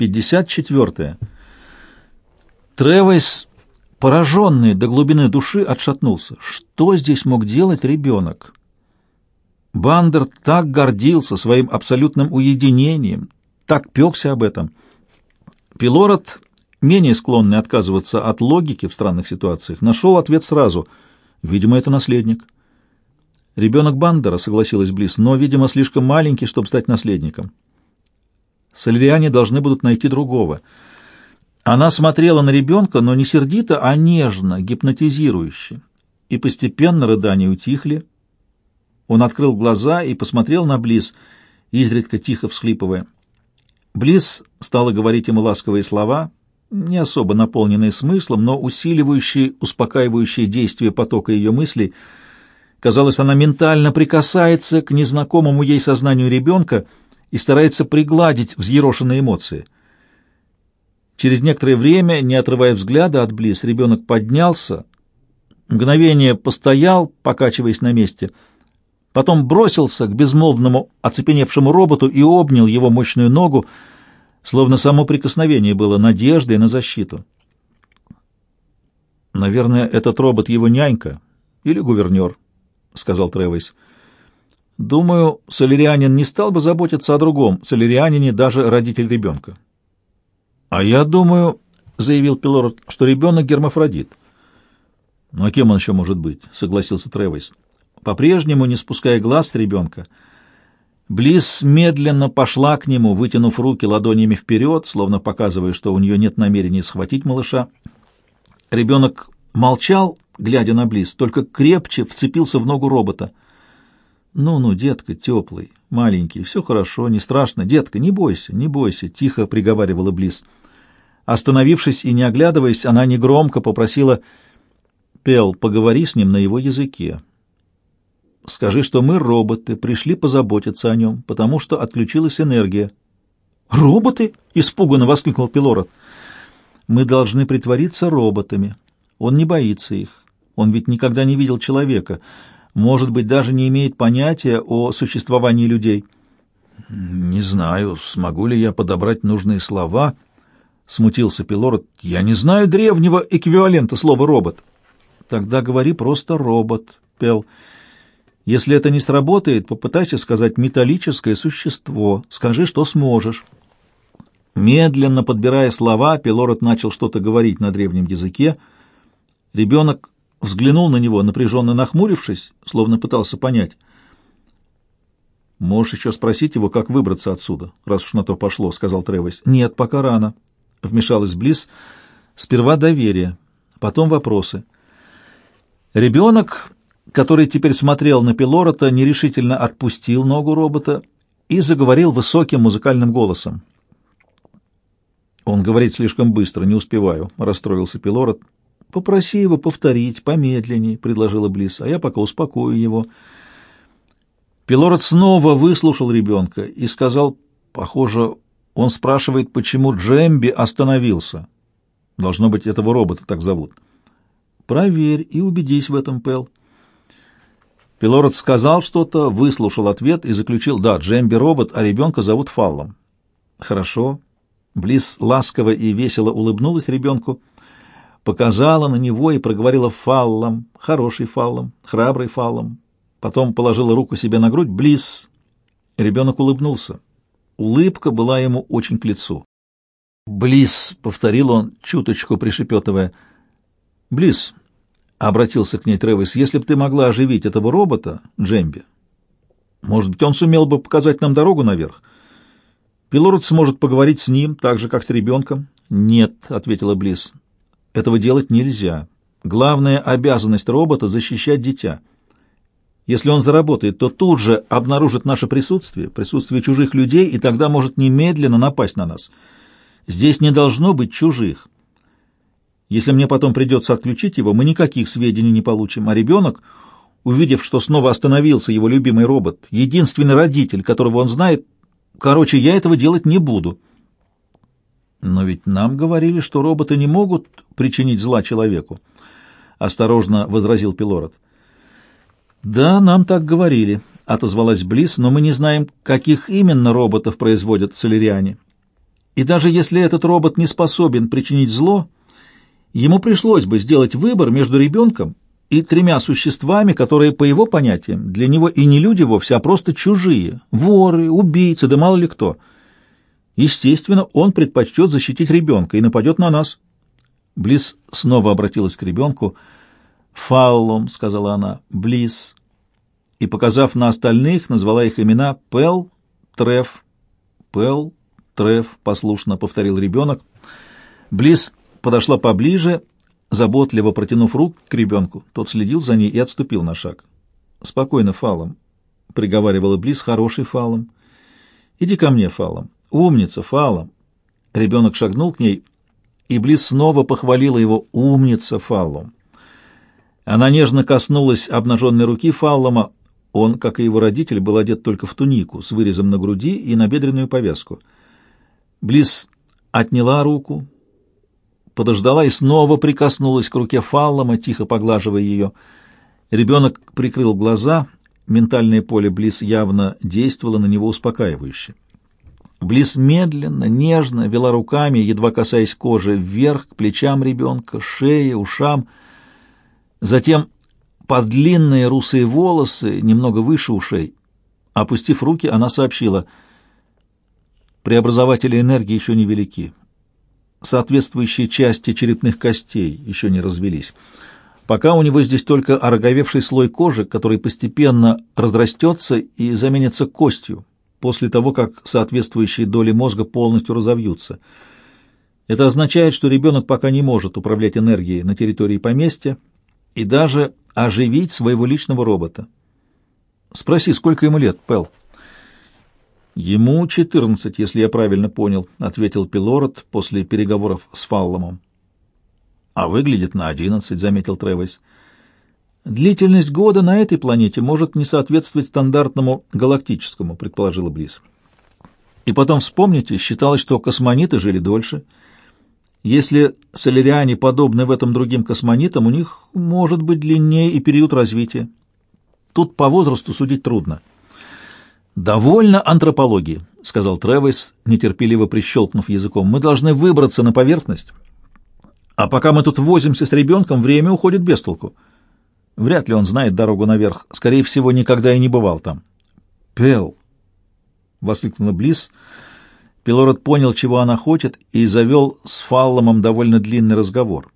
54. Тревойс, пораженный до глубины души, отшатнулся. Что здесь мог делать ребенок? Бандер так гордился своим абсолютным уединением, так пекся об этом. Пилород, менее склонный отказываться от логики в странных ситуациях, нашел ответ сразу. Видимо, это наследник. Ребенок Бандера, согласилась Близ, но, видимо, слишком маленький, чтобы стать наследником. Соляриане должны будут найти другого. Она смотрела на ребенка, но не сердито, а нежно, гипнотизирующе. И постепенно рыдания утихли. Он открыл глаза и посмотрел на Близ, изредка тихо всхлипывая. Близ стала говорить ему ласковые слова, не особо наполненные смыслом, но усиливающие, успокаивающие действие потока ее мыслей. Казалось, она ментально прикасается к незнакомому ей сознанию ребенка — и старается пригладить взъерошенные эмоции. Через некоторое время, не отрывая взгляда от Близ, ребенок поднялся, мгновение постоял, покачиваясь на месте, потом бросился к безмолвному оцепеневшему роботу и обнял его мощную ногу, словно само прикосновение было надеждой на защиту. «Наверное, этот робот его нянька или гувернер», — сказал Тревойс. Думаю, солярианин не стал бы заботиться о другом солярианине, даже родитель ребенка. — А я думаю, — заявил Пилород, — что ребенок гермафродит. — Ну а кем он еще может быть? — согласился Тревойс. По-прежнему, не спуская глаз с ребенка, Близ медленно пошла к нему, вытянув руки ладонями вперед, словно показывая, что у нее нет намерения схватить малыша. Ребенок молчал, глядя на Близ, только крепче вцепился в ногу робота — «Ну-ну, детка, теплый, маленький, все хорошо, не страшно. Детка, не бойся, не бойся», — тихо приговаривала Близ. Остановившись и не оглядываясь, она негромко попросила «Пел, поговори с ним на его языке. Скажи, что мы, роботы, пришли позаботиться о нем, потому что отключилась энергия». «Роботы?» — испуганно воскликнул Пилород. «Мы должны притвориться роботами. Он не боится их. Он ведь никогда не видел человека» может быть, даже не имеет понятия о существовании людей. «Не знаю, смогу ли я подобрать нужные слова», — смутился Пилород. «Я не знаю древнего эквивалента слова «робот». «Тогда говори просто «робот», — Пел. «Если это не сработает, попытайся сказать «металлическое существо». Скажи, что сможешь». Медленно подбирая слова, Пилород начал что-то говорить на древнем языке. Ребенок взглянул на него, напряженно нахмурившись, словно пытался понять. «Можешь еще спросить его, как выбраться отсюда, раз уж на то пошло», — сказал Тревойс. «Нет, пока рано», — вмешалась Близ. «Сперва доверие, потом вопросы». Ребенок, который теперь смотрел на Пилорота, нерешительно отпустил ногу робота и заговорил высоким музыкальным голосом. «Он говорит слишком быстро, не успеваю», — расстроился Пилорот. «Попроси его повторить, помедленнее», — предложила Близ, — «а я пока успокою его». Пилород снова выслушал ребенка и сказал, похоже, он спрашивает, почему Джемби остановился. Должно быть, этого робота так зовут. «Проверь и убедись в этом, Пэл». Пилород сказал что-то, выслушал ответ и заключил, да, Джемби робот, а ребенка зовут Фаллом. «Хорошо». Близ ласково и весело улыбнулась ребенку показала на него и проговорила фаллом, хороший фаллом, храбрый фаллом. Потом положила руку себе на грудь, близ. Ребенок улыбнулся. Улыбка была ему очень к лицу. «Близ», — повторил он, чуточку пришепетывая. «Близ», — обратился к ней Тревис, — «если бы ты могла оживить этого робота, Джемби, может быть, он сумел бы показать нам дорогу наверх? Пилород сможет поговорить с ним, так же, как с ребенком». «Нет», — ответила Близ, этого делать нельзя. Главная обязанность робота — защищать дитя. Если он заработает, то тут же обнаружит наше присутствие, присутствие чужих людей, и тогда может немедленно напасть на нас. Здесь не должно быть чужих. Если мне потом придется отключить его, мы никаких сведений не получим, а ребенок, увидев, что снова остановился его любимый робот, единственный родитель, которого он знает, короче, я этого делать не буду». Но ведь нам говорили, что роботы не могут причинить зла человеку, осторожно возразил Пилород. Да, нам так говорили, отозвалась Близ, но мы не знаем, каких именно роботов производят солериане. И даже если этот робот не способен причинить зло, ему пришлось бы сделать выбор между ребенком и тремя существами, которые, по его понятиям, для него и не люди вовсе, а просто чужие, воры, убийцы, да мало ли кто. Естественно, он предпочтет защитить ребенка и нападет на нас. Близ снова обратилась к ребенку. «Фаллом», — сказала она, — «Близ». И, показав на остальных, назвала их имена Пел, Треф. Пел, Треф, послушно повторил ребенок. Близ подошла поближе заботливо протянув рук к ребенку. Тот следил за ней и отступил на шаг. «Спокойно, Фалом», — приговаривала Близ, — «хороший Фалом. Иди ко мне, Фалом. Умница, Фалом». Ребенок шагнул к ней, и Близ снова похвалила его «умница, Фалом». Она нежно коснулась обнаженной руки Фаллома. Он, как и его родитель, был одет только в тунику с вырезом на груди и на бедренную повязку. Близ отняла руку, подождала и снова прикоснулась к руке Фаллома, тихо поглаживая ее. Ребенок прикрыл глаза, ментальное поле Близ явно действовало на него успокаивающе. Близ медленно, нежно вела руками, едва касаясь кожи, вверх к плечам ребенка, шее, ушам. Затем под длинные русые волосы, немного выше ушей. Опустив руки, она сообщила, «Преобразователи энергии еще невелики соответствующие части черепных костей еще не развелись. Пока у него здесь только ороговевший слой кожи, который постепенно разрастется и заменится костью после того, как соответствующие доли мозга полностью разовьются. Это означает, что ребенок пока не может управлять энергией на территории поместья и даже оживить своего личного робота. Спроси, сколько ему лет, Пэл? «Ему четырнадцать, если я правильно понял», — ответил Пилород после переговоров с Фалломом. «А выглядит на одиннадцать», — заметил Тревес. «Длительность года на этой планете может не соответствовать стандартному галактическому», — предположила Близ. «И потом вспомните, считалось, что космониты жили дольше. Если соляриане подобны в этом другим космонитам, у них может быть длиннее и период развития. Тут по возрасту судить трудно». «Довольно антропологии», — сказал Тревис, нетерпеливо прищелкнув языком. «Мы должны выбраться на поверхность. А пока мы тут возимся с ребенком, время уходит без толку. Вряд ли он знает дорогу наверх. Скорее всего, никогда и не бывал там». «Пел!» — воскликнула Близ. Пилород понял, чего она хочет, и завел с Фалломом довольно длинный разговор.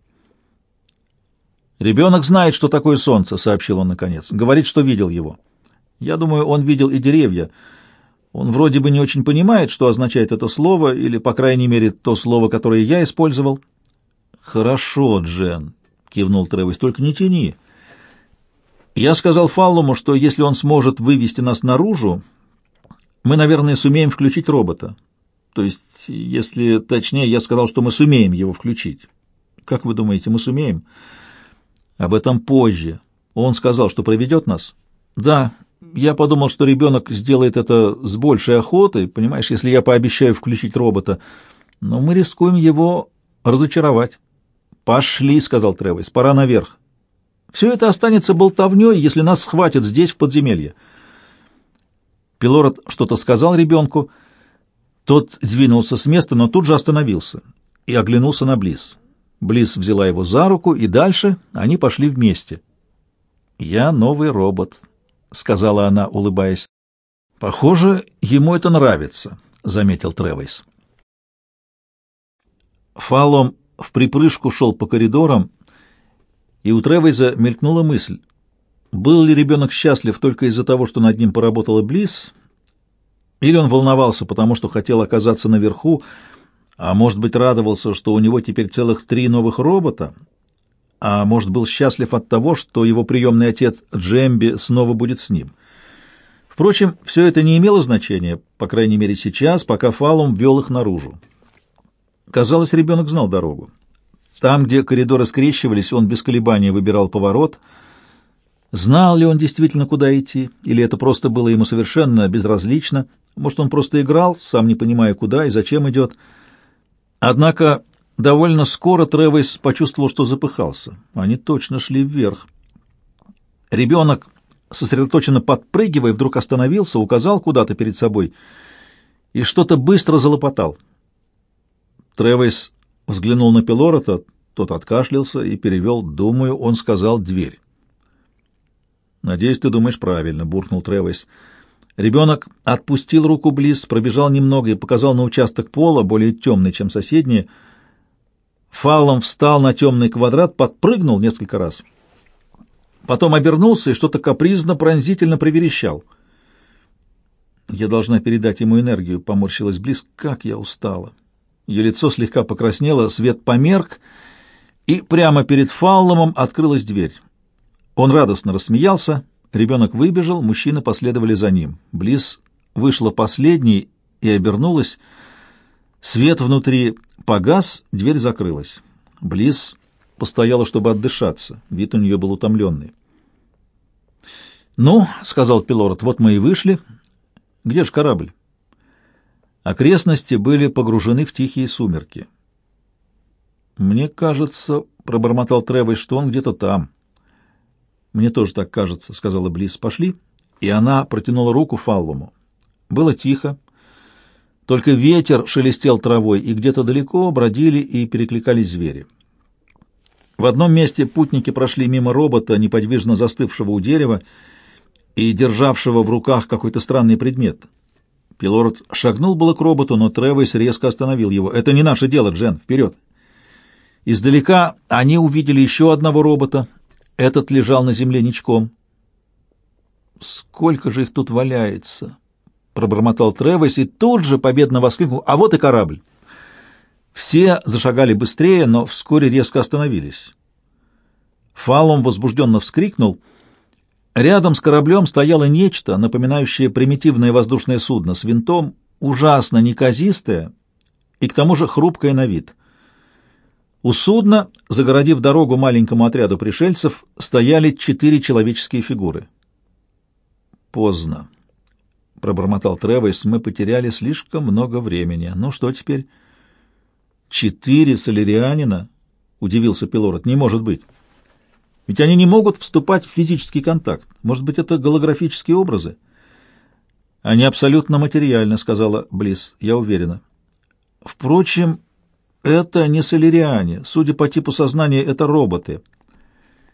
«Ребенок знает, что такое солнце», — сообщил он наконец. «Говорит, что видел его». Я думаю, он видел и деревья. Он вроде бы не очень понимает, что означает это слово, или, по крайней мере, то слово, которое я использовал. «Хорошо, Джен», — кивнул Тревис, — «только не тяни». Я сказал Фаллуму, что если он сможет вывести нас наружу, мы, наверное, сумеем включить робота. То есть, если точнее, я сказал, что мы сумеем его включить. Как вы думаете, мы сумеем? Об этом позже. Он сказал, что проведет нас? Да, я подумал, что ребенок сделает это с большей охотой, понимаешь, если я пообещаю включить робота. Но мы рискуем его разочаровать. «Пошли», — сказал Тревис, — «пора наверх. Все это останется болтовней, если нас схватят здесь, в подземелье». Пилород что-то сказал ребенку. Тот двинулся с места, но тут же остановился и оглянулся на Близ. Близ взяла его за руку, и дальше они пошли вместе. «Я новый робот», — сказала она, улыбаясь. «Похоже, ему это нравится», — заметил Тревейс. Фалом в припрыжку шел по коридорам, и у Тревейза мелькнула мысль, был ли ребенок счастлив только из-за того, что над ним поработала Близ, или он волновался, потому что хотел оказаться наверху, а может быть радовался, что у него теперь целых три новых робота, а может, был счастлив от того, что его приемный отец Джемби снова будет с ним. Впрочем, все это не имело значения, по крайней мере сейчас, пока Фалум вел их наружу. Казалось, ребенок знал дорогу. Там, где коридоры скрещивались, он без колебания выбирал поворот. Знал ли он действительно, куда идти, или это просто было ему совершенно безразлично? Может, он просто играл, сам не понимая, куда и зачем идет. Однако Довольно скоро Тревис почувствовал, что запыхался. Они точно шли вверх. Ребенок, сосредоточенно подпрыгивая, вдруг остановился, указал куда-то перед собой и что-то быстро залопотал. Тревейс взглянул на Пилорота, тот откашлялся и перевел, думаю, он сказал «дверь». «Надеюсь, ты думаешь правильно», — буркнул Тревейс. Ребенок отпустил руку Близ, пробежал немного и показал на участок пола, более темный, чем соседние. Фаллом встал на темный квадрат, подпрыгнул несколько раз. Потом обернулся и что-то капризно, пронзительно проверещал. «Я должна передать ему энергию», — поморщилась Близ. «Как я устала!» Ее лицо слегка покраснело, свет померк, и прямо перед Фалломом открылась дверь. Он радостно рассмеялся, ребенок выбежал, мужчины последовали за ним. Близ вышла последней и обернулась. Свет внутри погас, дверь закрылась. Близ постояла, чтобы отдышаться. Вид у нее был утомленный. «Ну, — сказал Пилород, — вот мы и вышли. Где же корабль?» Окрестности были погружены в тихие сумерки. «Мне кажется, — пробормотал Тревой, — что он где-то там». «Мне тоже так кажется», — сказала Близ. «Пошли». И она протянула руку Фаллуму. Было тихо. Только ветер шелестел травой, и где-то далеко бродили и перекликались звери. В одном месте путники прошли мимо робота, неподвижно застывшего у дерева и державшего в руках какой-то странный предмет. Пилород шагнул было к роботу, но Тревис резко остановил его. «Это не наше дело, Джен, вперед!» Издалека они увидели еще одного робота, этот лежал на земле ничком. «Сколько же их тут валяется!» — пробормотал Тревес и тут же победно воскликнул. «А вот и корабль!» Все зашагали быстрее, но вскоре резко остановились. Фалом возбужденно вскрикнул. Рядом с кораблем стояло нечто, напоминающее примитивное воздушное судно с винтом, ужасно неказистое и к тому же хрупкое на вид — у судна, загородив дорогу маленькому отряду пришельцев, стояли четыре человеческие фигуры. «Поздно», — пробормотал Тревойс, — «мы потеряли слишком много времени. Ну что теперь?» «Четыре солерианина?» — удивился Пилород. «Не может быть. Ведь они не могут вступать в физический контакт. Может быть, это голографические образы?» «Они абсолютно материальны», — сказала Близ, — «я уверена». «Впрочем, это не солериане. Судя по типу сознания, это роботы.